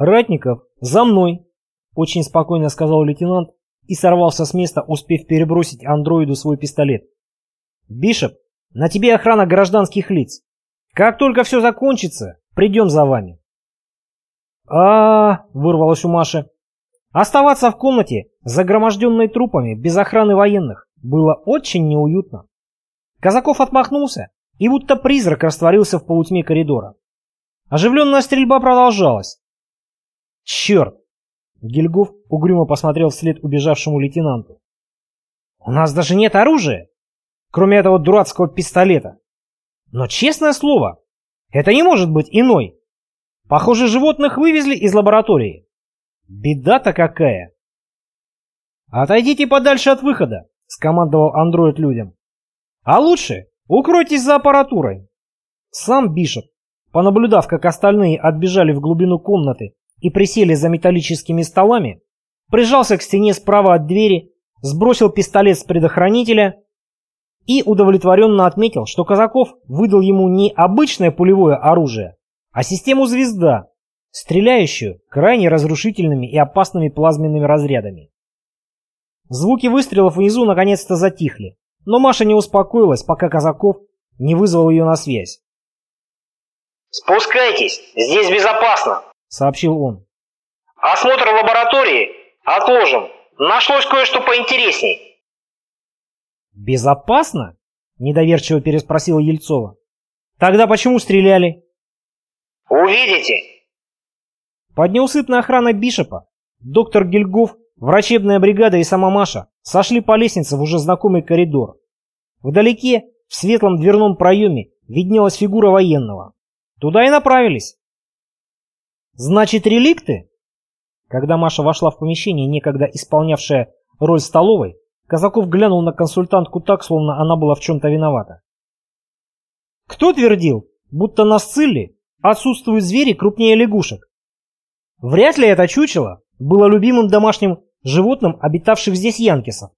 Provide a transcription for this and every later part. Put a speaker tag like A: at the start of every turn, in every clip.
A: «Ратников, за мной!» — очень спокойно сказал лейтенант и сорвался с места, успев перебросить андроиду свой пистолет. «Бишоп, на тебе охрана гражданских лиц. Как только все закончится, придем за вами». а, вырвалось у Маши. Оставаться в комнате, загроможденной трупами, без охраны военных, было очень неуютно. Казаков отмахнулся и будто призрак растворился в полутьме коридора. Оживленная стрельба продолжалась. «Черт!» Гильгоф угрюмо посмотрел вслед убежавшему лейтенанту. «У нас даже нет оружия, кроме этого дурацкого пистолета. Но честное слово, это не может быть иной. Похоже, животных вывезли из лаборатории. Беда-то какая!» «Отойдите подальше от выхода», — скомандовал андроид людям. «А лучше укройтесь за аппаратурой». Сам Бишоп, понаблюдав, как остальные отбежали в глубину комнаты и присели за металлическими столами, прижался к стене справа от двери, сбросил пистолет с предохранителя и удовлетворенно отметил, что Казаков выдал ему не обычное пулевое оружие, а систему «Звезда», стреляющую крайне разрушительными и опасными плазменными разрядами. Звуки выстрелов внизу наконец-то затихли, но Маша не успокоилась, пока Казаков не вызвал ее на связь.
B: «Спускайтесь, здесь безопасно!»
A: Сообщил он.
B: «Осмотр лаборатории отложим. Нашлось кое-что поинтересней».
A: «Безопасно?» – недоверчиво переспросила Ельцова. «Тогда почему стреляли?»
B: «Увидите».
A: Под неусыпной охраной Бишопа доктор Гильгоф, врачебная бригада и сама Маша сошли по лестнице в уже знакомый коридор. Вдалеке, в светлом дверном проеме, виднелась фигура военного. Туда и направились. «Значит, реликты?» Когда Маша вошла в помещение, некогда исполнявшее роль столовой, Казаков глянул на консультантку так, словно она была в чем-то виновата. «Кто твердил, будто на Сцилле отсутствуют звери крупнее лягушек? Вряд ли это чучело было любимым домашним животным, обитавших здесь янкисов.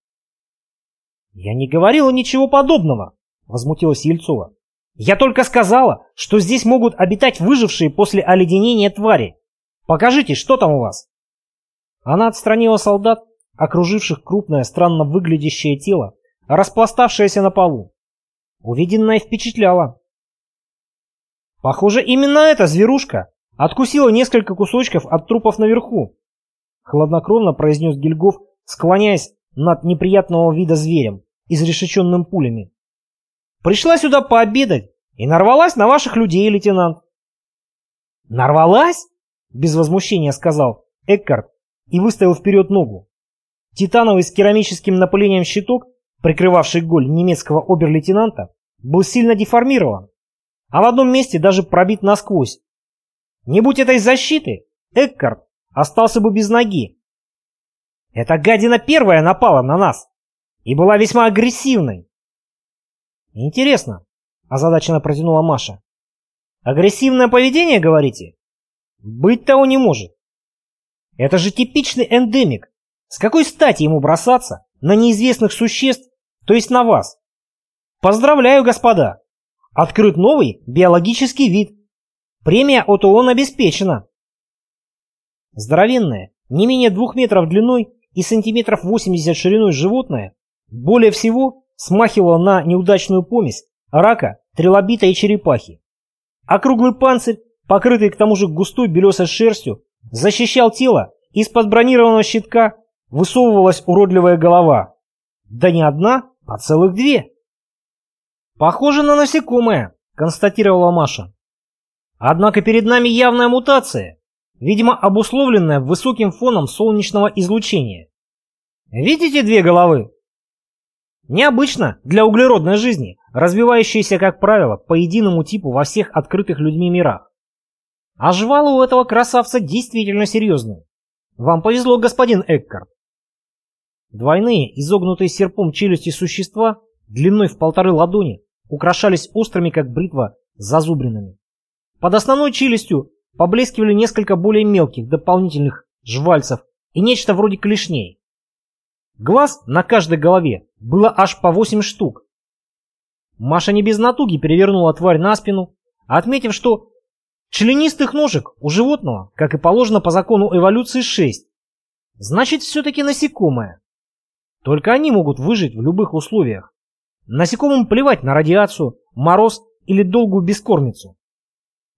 A: «Я не говорила ничего подобного», — возмутилась Ельцова. Я только сказала, что здесь могут обитать выжившие после оледенения твари. Покажите, что там у вас?» Она отстранила солдат, окруживших крупное, странно выглядящее тело, распластавшееся на полу. Увиденное впечатляло. Похоже, именно эта зверушка откусила несколько кусочков от трупов наверху. Хладнокровно произнес Гильгоф, склоняясь над неприятного вида зверем, изрешеченным пулями. Пришла сюда пообедать и нарвалась на ваших людей, лейтенант. Нарвалась? Без возмущения сказал Эккарт и выставил вперед ногу. Титановый с керамическим напылением щиток, прикрывавший голь немецкого обер-лейтенанта, был сильно деформирован, а в одном месте даже пробит насквозь. Не будь этой защиты, Эккарт остался бы без ноги. Эта гадина первая напала на нас и была весьма агрессивной. «Интересно», – озадаченно протянула Маша. «Агрессивное поведение, говорите? Быть того не может. Это же типичный эндемик. С какой стати ему бросаться на неизвестных существ, то есть на вас? Поздравляю, господа! Открыт новый биологический вид. Премия от ООН обеспечена. Здоровенное, не менее двух метров длиной и сантиметров 80 шириной животное, более всего смахивала на неудачную помесь рака, трилобита и черепахи. Округлый панцирь, покрытый к тому же густой белесой шерстью, защищал тело, из-под бронированного щитка высовывалась уродливая голова. Да не одна, а целых две. «Похоже на насекомое», — констатировала Маша. «Однако перед нами явная мутация, видимо, обусловленная высоким фоном солнечного излучения. Видите две головы? Необычно для углеродной жизни, развивающейся, как правило, по единому типу во всех открытых людьми мирах. А жвалы у этого красавца действительно серьезные. Вам повезло, господин Эккарт. Двойные, изогнутые серпом челюсти существа, длиной в полторы ладони, украшались острыми, как бритва, зазубринами. Под основной челюстью поблескивали несколько более мелких дополнительных жвальцев и нечто вроде клешней. Глаз на каждой голове было аж по восемь штук. Маша не без натуги перевернула тварь на спину, отметив, что Членистых ножек у животного, как и положено по закону эволюции, 6. Значит, все-таки насекомое. Только они могут выжить в любых условиях. Насекомым плевать на радиацию, мороз или долгую бескормицу.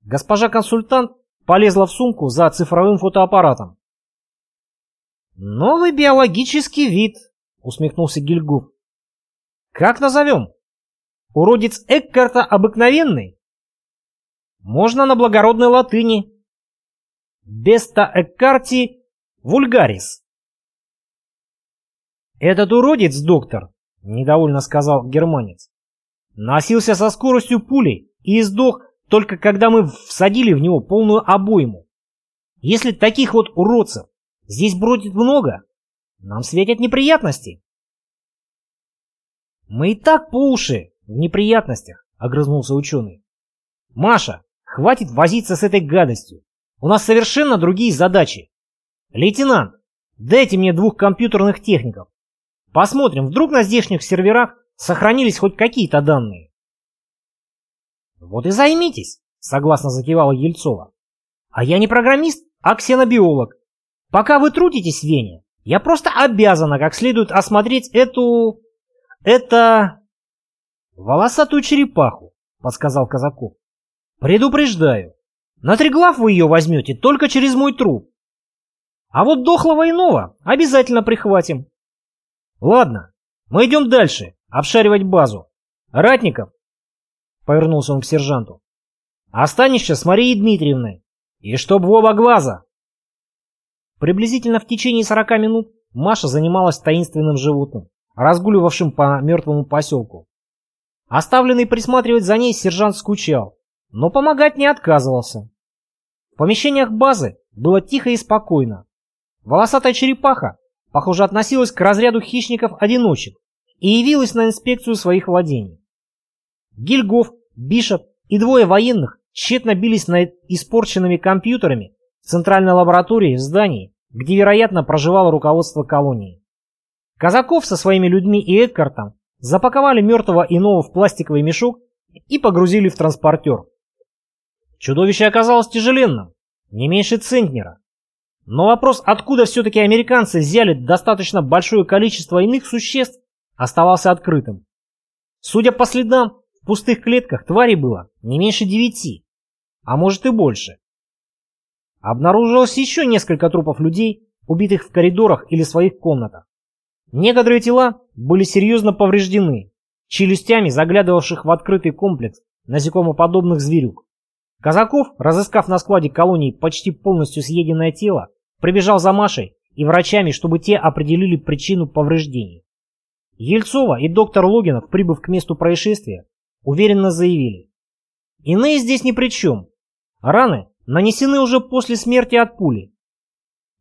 A: Госпожа консультант полезла в сумку за цифровым фотоаппаратом. «Новый биологический вид», — усмехнулся Гильгуф. «Как назовем? Уродец Эккарта обыкновенный? Можно на благородной латыни. Беста Эккарти вульгарис». «Этот уродец, доктор», — недовольно сказал германец, носился со скоростью пули и издох только когда мы всадили в него полную обойму. Если таких вот уродцев здесь бродит много, нам светят неприятности. Мы и так по уши в неприятностях, огрызнулся ученый. Маша, хватит возиться с этой гадостью. У нас совершенно другие задачи. Лейтенант, дайте мне двух компьютерных техников. Посмотрим, вдруг на здешних серверах сохранились хоть какие-то данные. Вот и займитесь, согласно закивала Ельцова. А я не программист, а ксенобиолог. Пока вы трудитесь в Вене, я просто обязана как следует осмотреть эту... это... волосатую черепаху, подсказал Казаков. Предупреждаю, на Триглав вы ее возьмете только через мой труп. А вот дохлого иного обязательно прихватим. Ладно, мы идем дальше, обшаривать базу. Ратников, повернулся он к сержанту, останешься с Марией Дмитриевной. И чтоб в оба глаза. Приблизительно в течение 40 минут Маша занималась таинственным животным, разгуливавшим по мертвому поселку. Оставленный присматривать за ней сержант скучал, но помогать не отказывался. В помещениях базы было тихо и спокойно. Волосатая черепаха, похоже, относилась к разряду хищников-одиночек и явилась на инспекцию своих владений. Гильгоф, Бишоп и двое военных тщетно бились над испорченными компьютерами в центральной лаборатории в здании, где, вероятно, проживало руководство колонии. Казаков со своими людьми и Эдкартом запаковали мертвого иного в пластиковый мешок и погрузили в транспортер. Чудовище оказалось тяжеленным, не меньше центнера. Но вопрос, откуда все-таки американцы взяли достаточно большое количество иных существ, оставался открытым. Судя по следам, в пустых клетках тварей было не меньше девяти, а может и больше. Обнаружилось еще несколько трупов людей, убитых в коридорах или своих комнатах. Некоторые тела были серьезно повреждены, челюстями заглядывавших в открытый комплекс насекомоподобных зверюк. Казаков, разыскав на складе колонии почти полностью съеденное тело, прибежал за Машей и врачами, чтобы те определили причину повреждений. Ельцова и доктор Логинов, прибыв к месту происшествия, уверенно заявили. Иные здесь ни при чем. Раны нанесены уже после смерти от пули.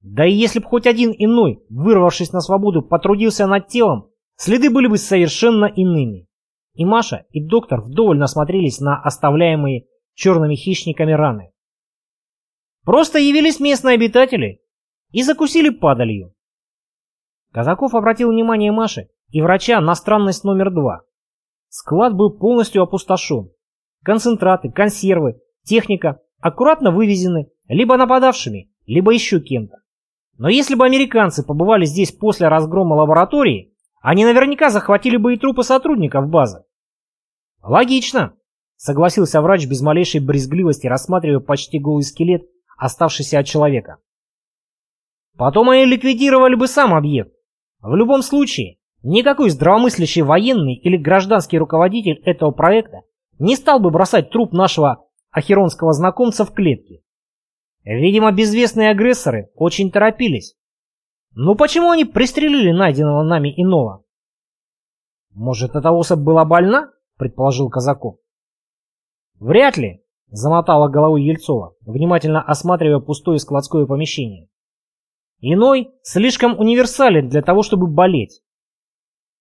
A: Да и если бы хоть один иной, вырвавшись на свободу, потрудился над телом, следы были бы совершенно иными. И Маша, и доктор вдоволь насмотрелись на оставляемые черными хищниками раны. Просто явились местные обитатели и закусили падалью. Казаков обратил внимание Маши и врача на странность номер два. Склад был полностью опустошен. Концентраты, консервы, техника аккуратно вывезены либо нападавшими, либо еще кем-то. Но если бы американцы побывали здесь после разгрома лаборатории, они наверняка захватили бы и трупы сотрудников базы. Логично, согласился врач без малейшей брезгливости, рассматривая почти голый скелет, оставшийся от человека. Потом они ликвидировали бы сам объект. В любом случае, Никакой здравомыслящий военный или гражданский руководитель этого проекта не стал бы бросать труп нашего ахеронского знакомца в клетке. Видимо, безвестные агрессоры очень торопились. Ну почему они пристрелили найденного нами иного? Может, эта особь была больна? Предположил Казаков. Вряд ли, замотала головой Ельцова, внимательно осматривая пустое складское помещение. Иной слишком универсален для того, чтобы болеть.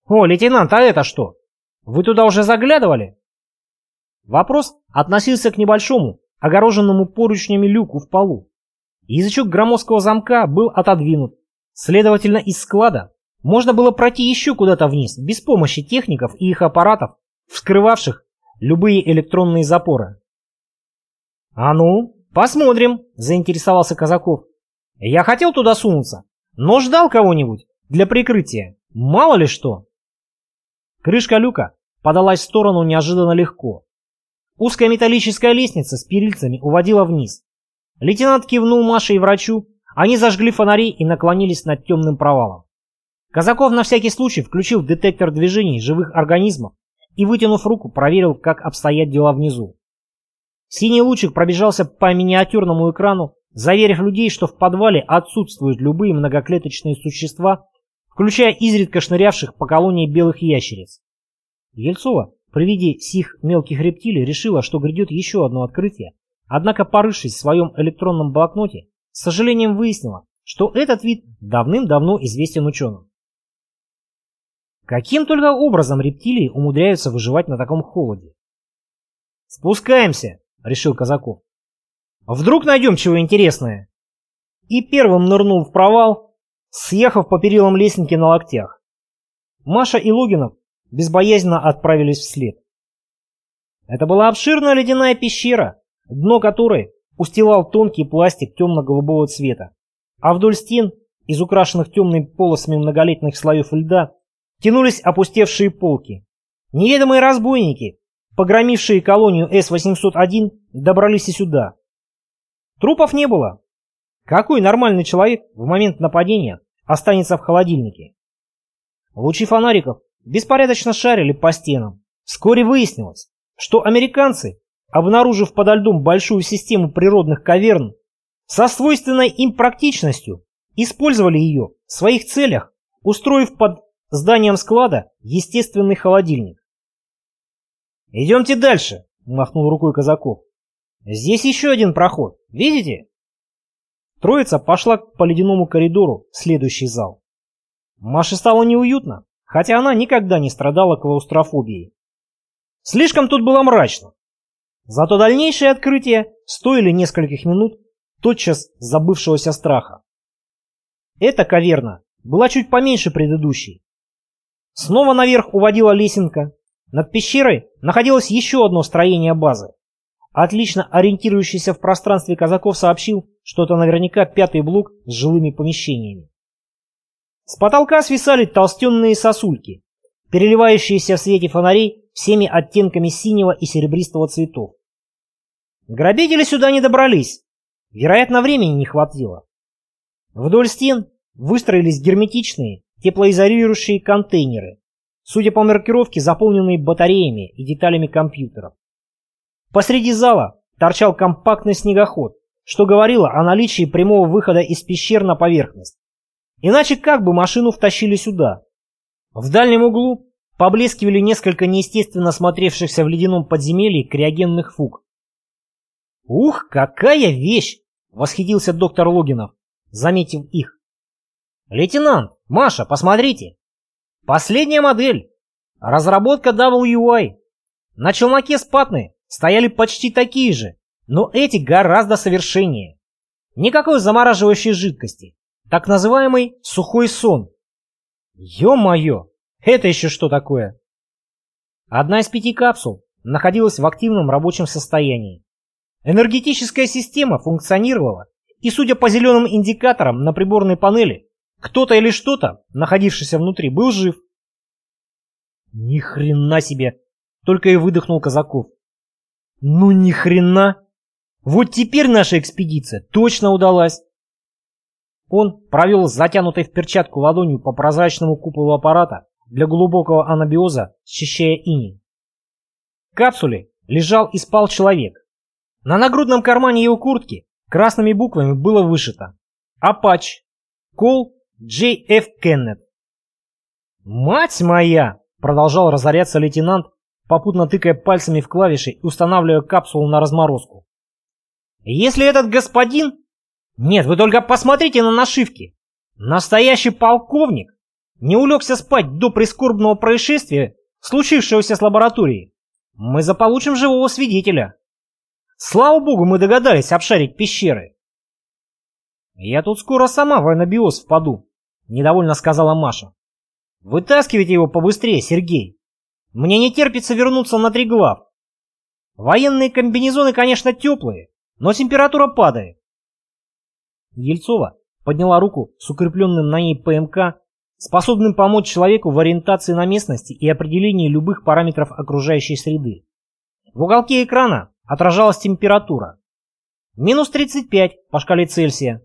A: «О, лейтенант, а это что? Вы туда уже заглядывали?» Вопрос относился к небольшому, огороженному поручнями люку в полу. Язычок громоздкого замка был отодвинут. Следовательно, из склада можно было пройти еще куда-то вниз, без помощи техников и их аппаратов, вскрывавших любые электронные запоры. «А ну, Посмотрим, заинтересовался Казаков. Я хотел туда сунуться, но ждал кого-нибудь для прикрытия. Мало ли что. Крышка люка подалась в сторону неожиданно легко. Узкая металлическая лестница с перильцами уводила вниз. Лейтенант кивнул Маше и врачу, они зажгли фонари и наклонились над темным провалом. Казаков на всякий случай включил детектор движений живых организмов и, вытянув руку, проверил, как обстоят дела внизу. Синий лучик пробежался по миниатюрному экрану, заверив людей, что в подвале отсутствуют любые многоклеточные существа, включая изредка шнырявших по колонии белых ящериц. Ельцова при виде сих мелких рептилий решила, что грядет еще одно открытие, однако, порывшись в своем электронном блокноте, с сожалением выяснила, что этот вид давным-давно известен ученым. Каким только образом рептилии умудряются выживать на таком холоде? «Спускаемся», — решил Казаков. «Вдруг найдем чего интересное?» И первым нырнул в провал, съехав по перилам лестницы на локтях. Маша и Логинов безбоязненно отправились вслед. Это была обширная ледяная пещера, дно которой устилал тонкий пластик темно-голубого цвета, а вдоль стен, из украшенных темными полосами многолетних слоев льда, тянулись опустевшие полки. Неведомые разбойники, погромившие колонию С-801, добрались и сюда. Трупов не было. Какой нормальный человек в момент нападения останется в холодильнике? Лучи фонариков беспорядочно шарили по стенам. Вскоре выяснилось, что американцы, обнаружив подо льдом большую систему природных каверн, со свойственной им практичностью использовали ее в своих целях, устроив под зданием склада естественный холодильник. «Идемте дальше», — махнул рукой Казаков. «Здесь еще один проход, видите?» Троица пошла по ледяному коридору в следующий зал. Маше стало неуютно, хотя она никогда не страдала клаустрофобией. Слишком тут было мрачно. Зато дальнейшие открытия стоили нескольких минут, тотчас забывшегося страха. Эта каверна была чуть поменьше предыдущей, Снова наверх уводила лесенка. Над пещерой находилось еще одно строение базы. Отлично ориентирующийся в пространстве казаков сообщил, что это наверняка пятый блок с жилыми помещениями. С потолка свисали толстенные сосульки, переливающиеся в свете фонарей всеми оттенками синего и серебристого цветов. Грабители сюда не добрались. Вероятно, времени не хватило. Вдоль стен выстроились герметичные, теплоизолирующие контейнеры, судя по маркировке, заполненные батареями и деталями компьютеров. Посреди зала торчал компактный снегоход, что говорило о наличии прямого выхода из пещер на поверхность. Иначе как бы машину втащили сюда? В дальнем углу поблескивали несколько неестественно смотревшихся в ледяном подземелье криогенных фуг. «Ух, какая вещь!» — восхитился доктор Логинов, заметив их. «Лейтенант, Маша, посмотрите! Последняя модель! Разработка WY. На челноке Спатны стояли почти такие же, но эти гораздо совершеннее. Никакой замораживающей жидкости. Так называемый сухой сон. Ё-моё, это еще что такое? Одна из пяти капсул находилась в активном рабочем состоянии. Энергетическая система функционировала, и судя по зеленым индикаторам на приборной панели, кто-то или что-то, находившийся внутри, был жив. Ни хрена себе, только и выдохнул Казаков. Ну ни хрена. Вот теперь наша экспедиция точно удалась. Он провел затянутой в перчатку ладонью по прозрачному куполу аппарата для глубокого анабиоза, счищая иней. В капсуле лежал и спал человек. На нагрудном кармане его куртки красными буквами было вышито «Апач. Кол Джей Ф. Кеннет. «Мать моя!» — продолжал разоряться лейтенант, попутно тыкая пальцами в клавиши и устанавливая капсулу на разморозку. «Если этот господин...» «Нет, вы только посмотрите на нашивки! Настоящий полковник не улегся спать до прискорбного происшествия, случившегося с лабораторией. Мы заполучим живого свидетеля. Слава богу, мы догадались обшарить пещеры. Я тут скоро сама в анабиоз впаду, Недовольно сказала Маша. Вытаскивайте его побыстрее, Сергей. Мне не терпится вернуться на Триглав. Военные комбинезоны, конечно, теплые, но температура падает. Ельцова подняла руку с укрепленным на ней ПМК, способным помочь человеку в ориентации на местности и определении любых параметров окружающей среды. В уголке экрана отражалась температура. Минус 35 по шкале Цельсия.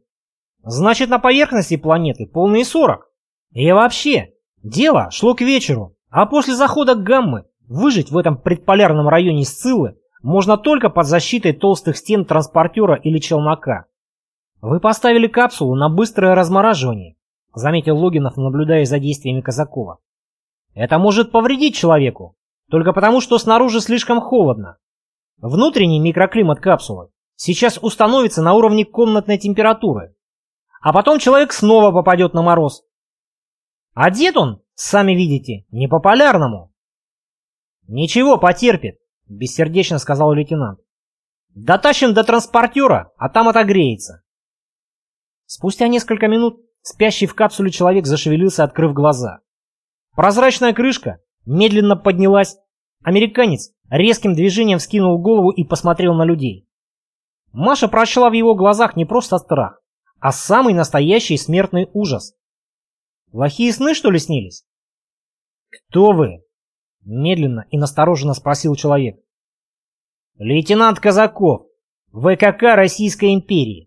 A: Значит, на поверхности планеты полные 40. И вообще, дело шло к вечеру, а после захода гаммы выжить в этом предполярном районе Сциллы можно только под защитой толстых стен транспортера или челнока. Вы поставили капсулу на быстрое размораживание, заметил Логинов, наблюдая за действиями Казакова. Это может повредить человеку, только потому, что снаружи слишком холодно. Внутренний микроклимат капсулы сейчас установится на уровне комнатной температуры, а потом человек снова попадет на мороз. Одет он, сами видите, не по-полярному. Ничего, потерпит, бессердечно сказал лейтенант. Дотащим до транспортера, а там отогреется. Спустя несколько минут спящий в капсуле человек зашевелился, открыв глаза. Прозрачная крышка медленно поднялась. Американец резким движением вскинул голову и посмотрел на людей. Маша прочла в его глазах не просто страх, а самый настоящий смертный ужас. Плохие сны, что ли, снились? «Кто вы?» — медленно и настороженно спросил человек. «Лейтенант Казаков, ВКК Российской империи», —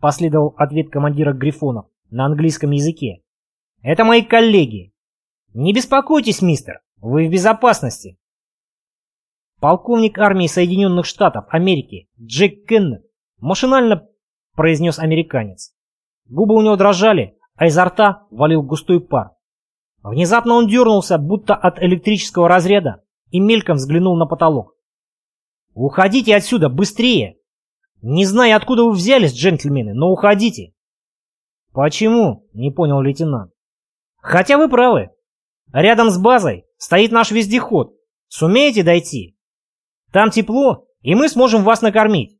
A: последовал ответ командира Грифонов на английском языке. «Это мои коллеги. Не беспокойтесь, мистер, вы в безопасности». Полковник армии Соединенных Штатов Америки Джек Кеннет машинально произнес американец. Губы у него дрожали, а изо рта валил густой пар. Внезапно он дернулся, будто от электрического разряда, и мельком взглянул на потолок. «Уходите отсюда, быстрее! Не знаю, откуда вы взялись, джентльмены, но уходите!» «Почему?» — не понял лейтенант. «Хотя вы правы. Рядом с базой стоит наш вездеход. Сумеете дойти? Там тепло, и мы сможем вас накормить».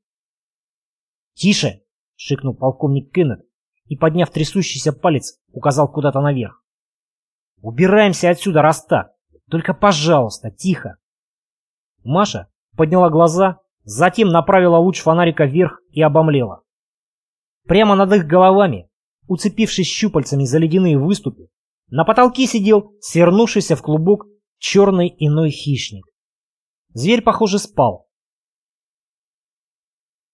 A: «Тише!» — шикнул полковник Кеннет и, подняв трясущийся палец, указал куда-то наверх. «Убираемся отсюда, раз. Только, пожалуйста, тихо!» Маша подняла глаза, затем направила луч фонарика вверх и обомлела. Прямо над их головами, уцепившись щупальцами за ледяные выступы, на потолке сидел, свернувшийся в клубок, черный иной хищник. Зверь, похоже, спал.